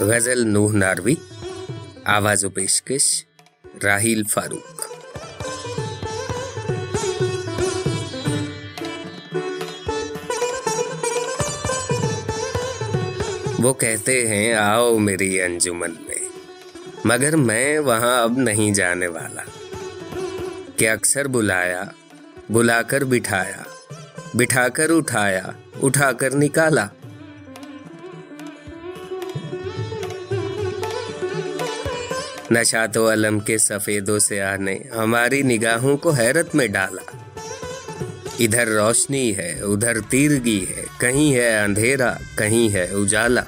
غزل نوح ناروی، آواز و پیشکش راہیل فاروق۔ وہ کہتے ہیں، آؤ میری انجمن میں، مگر میں وہاں اب نہیں جانے والا۔ کہ اکثر بلایا بلا کر بٹھایا بٹھا کر اٹھایا اٹھا کر نکالا۔ نشات و علم کے سفیدوں سے آنے ہماری نگاہوں کو حیرت میں ڈالا۔ ادھر روشنی ہے، ادھر تیرگی ہے، کہیں ہے اندھیرا، کہیں ہے اجالا۔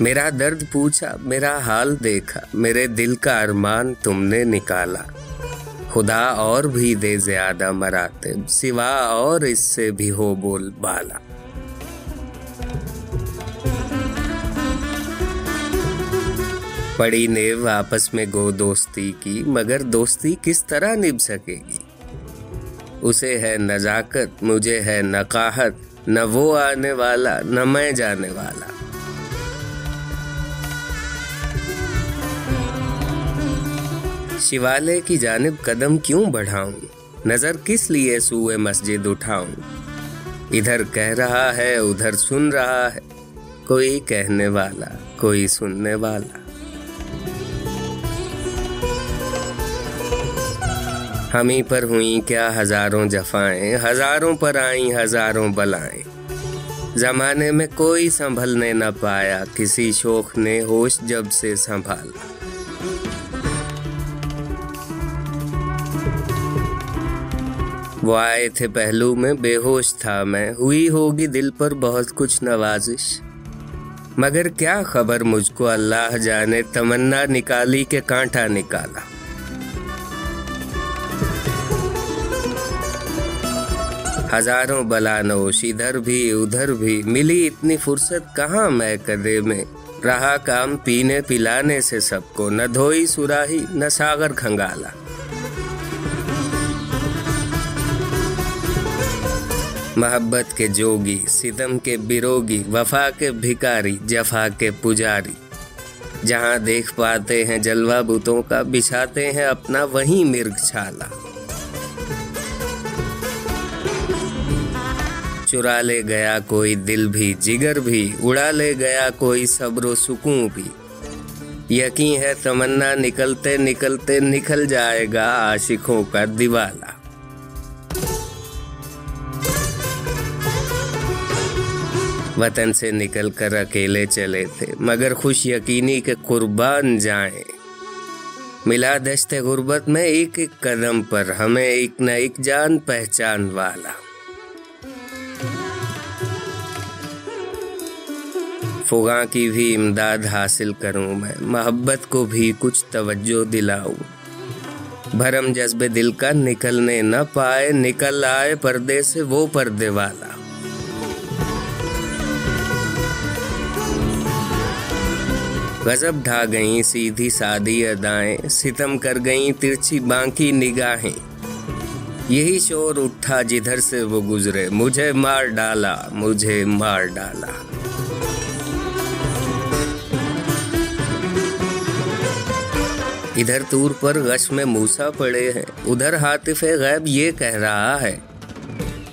میرا درد پوچھا، میرا حال دیکھا، میرے دل کا ارمان تم نے نکالا۔ خدا اور بھی دے زیادہ مراتب، سوا اور اس سے بھی ہو بول بالا۔ پڑی نیو آپس میں گو دوستی کی، مگر دوستی کس طرح نب سکے گی؟ اسے ہے نزاکت، مجھے ہے نقاہت، نہ وہ آنے والا، نہ میں جانے والا۔ شیوالے کی جانب قدم کیوں بڑھاؤں؟ نظر کس لیے سوئے مسجد اٹھاؤں؟ ادھر کہہ رہا ہے، ادھر سن رہا ہے، کوئی کہنے والا، کوئی سننے والا۔ ہمیں پر ہوئیں کیا ہزاروں جفائیں، ہزاروں پر آئیں، ہزاروں بلائیں زمانے میں کوئی سنبھلنے نہ پایا، کسی شوخ نے ہوش جب سے سنبھالا۔ وہ آئے تھے پہلو میں، بے ہوش تھا میں۔ ہوئی ہوگی دل پر بہت کچھ نوازش۔ مگر کیا خبر مجھ کو؟ اللہ جانے تمنا نکالی کے کانٹا نکالا۔ ہزاروں بلانوش ادھر بھی ادھر بھی۔ ملی اتنی فرصت کہاں میں کدے میں؟ رہا کام پینے پلانے سے سب کو۔ نہ دھوئی سراہی نہ ساگر کھنگالا۔ محبت کے جوگی ستم کے بروگی وفا کے بھکاری، جفا کے پجاری۔ جہاں دیکھ پاتے ہیں جلوہ بتوں کا، بچھاتے ہیں اپنا وہیں مرگ چھالا۔ چرا لے گیا کوئی دل بھی، جگر بھی، اڑا لے گیا کوئی صبر و سکون بھی۔ یقین ہے تمنا نکلتے نکلتے نکل جائے گا عاشقوں کا دیوالا۔ وطن سے نکل کر اکیلے چلے تھے، مگر خوش یقینی کے قربان جائیں۔ ملا دشت غربت میں ایک ایک قدم پر ہمیں ایک نہ ایک جان پہچان والا۔ فغاں کی بھی امداد حاصل کروں میں، محبت کو بھی کچھ توجہ دلاؤں۔ بھرم جذب دل کا نکلنے نہ پائے، نکل آئے پردے سے وہ پردے والا۔ غزب ڈھا گئیں سیدھی سادی ادائیں، ستم کر گئیں ترچھی بانکی نگاہیں۔ یہی شور اٹھا جدھر سے وہ گزرے، مجھے مار ڈالا، مجھے مار ڈالا۔ ادھر تور پر غش میں موسا پڑے ہیں۔ ادھر حاطف غیب یہ کہہ رہا ہے،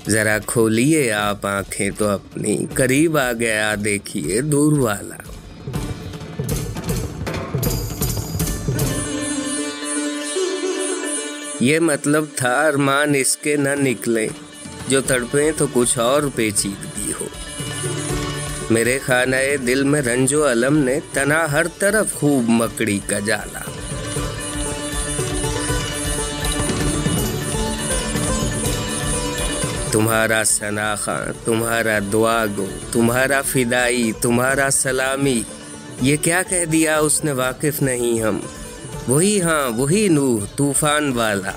ذرا کھولیے آپ آنکھیں تو اپنی قریب آ گیا، دیکھیے دور والا۔ یہ مطلب تھا ارمان اس کے نہ نکلے جو تڑپیں تو کچھ اور پیچیدگی ہو۔ میرے خانہ دل میں رنج و علم نے تنا ہر طرف خوب مکڑی کا جالا۔ تمہارا شناخا تمہارا دعا گو، تمہارا فدائی، تمہارا سلامی۔ یہ کیا کہہ دیا اس نے واقف نہیں ہم۔ وہی ہاں وہی نوح، طوفان والا۔